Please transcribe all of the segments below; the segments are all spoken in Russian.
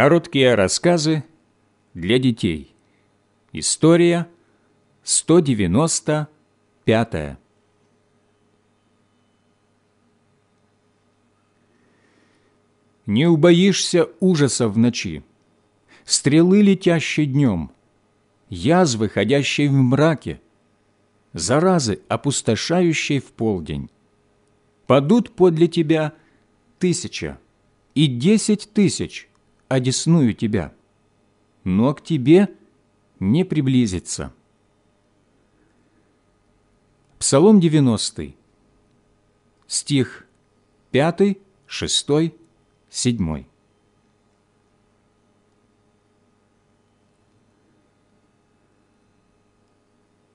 Короткие рассказы для детей. История 195. Не убоишься ужаса в ночи, стрелы, летящей днем, язвы, ходящей в мраке, заразы, опустошающей в полдень. Падут подле тебя тысяча и десять тысяч, одесную тебя, но к тебе не приблизится. Псалом 90, стих 5, 6, 7.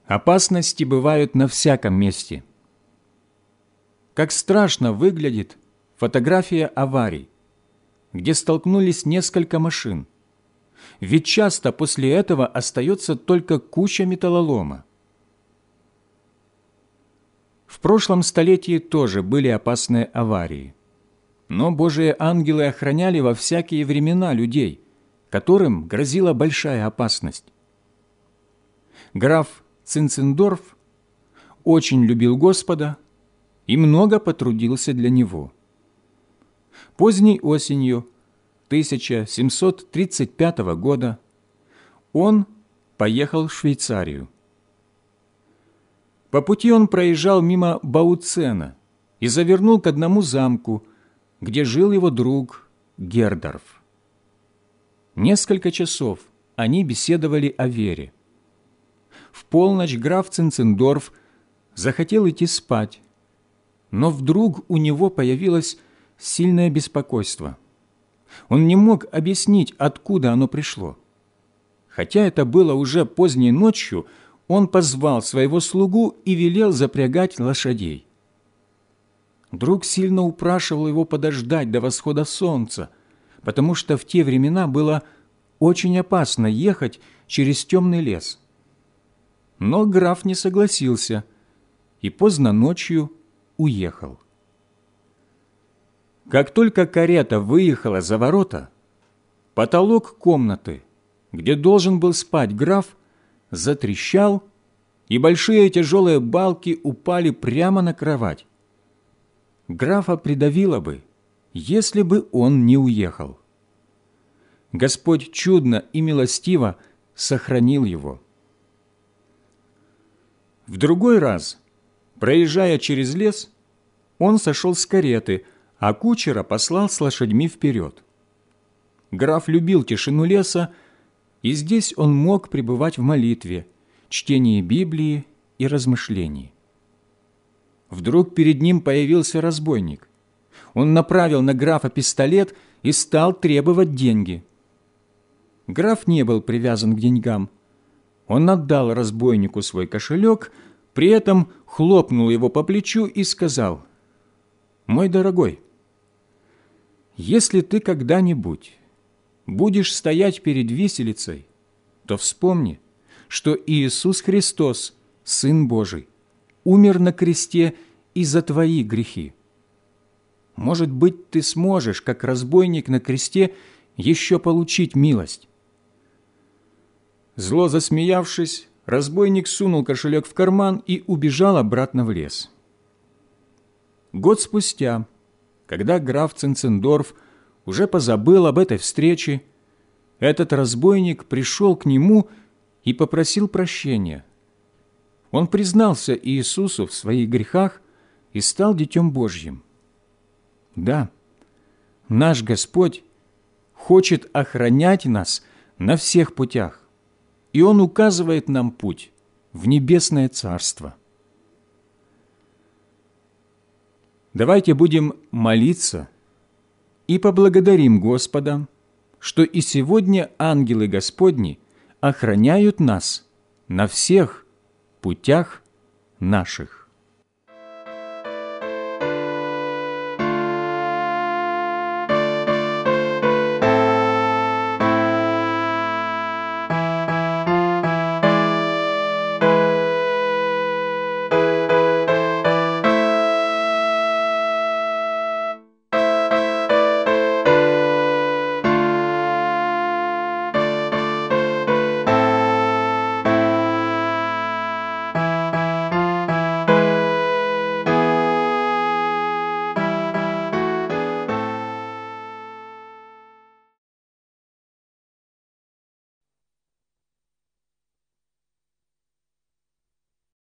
Опасности бывают на всяком месте. Как страшно выглядит фотография аварий, где столкнулись несколько машин. Ведь часто после этого остается только куча металлолома. В прошлом столетии тоже были опасные аварии. Но Божие ангелы охраняли во всякие времена людей, которым грозила большая опасность. Граф Цинцендорф очень любил Господа и много потрудился для Него. Поздней осенью 1735 года он поехал в Швейцарию. По пути он проезжал мимо Бауцена и завернул к одному замку, где жил его друг Гердорф. Несколько часов они беседовали о вере. В полночь граф Цинцендорф захотел идти спать, но вдруг у него появилось сильное беспокойство. Он не мог объяснить, откуда оно пришло. Хотя это было уже поздней ночью, он позвал своего слугу и велел запрягать лошадей. Друг сильно упрашивал его подождать до восхода солнца, потому что в те времена было очень опасно ехать через темный лес. Но граф не согласился и поздно ночью уехал. Как только карета выехала за ворота, потолок комнаты, где должен был спать граф, затрещал, и большие тяжелые балки упали прямо на кровать графа придавило бы, если бы он не уехал. Господь чудно и милостиво сохранил его. В другой раз, проезжая через лес, он сошел с кареты, а кучера послал с лошадьми вперед. Граф любил тишину леса, и здесь он мог пребывать в молитве, чтении Библии и размышлении. Вдруг перед ним появился разбойник. Он направил на графа пистолет и стал требовать деньги. Граф не был привязан к деньгам. Он отдал разбойнику свой кошелек, при этом хлопнул его по плечу и сказал, «Мой дорогой, если ты когда-нибудь будешь стоять перед виселицей, то вспомни, что Иисус Христос, Сын Божий, умер на кресте и за твои грехи. Может быть, ты сможешь, как разбойник на кресте, еще получить милость. Зло засмеявшись, разбойник сунул кошелек в карман и убежал обратно в лес. Год спустя, когда граф Цинцендорф уже позабыл об этой встрече, этот разбойник пришел к нему и попросил прощения – он признался Иисусу в своих грехах и стал Детем Божьим. Да, наш Господь хочет охранять нас на всех путях, и Он указывает нам путь в небесное Царство. Давайте будем молиться и поблагодарим Господа, что и сегодня ангелы Господни охраняют нас на всех путях наших.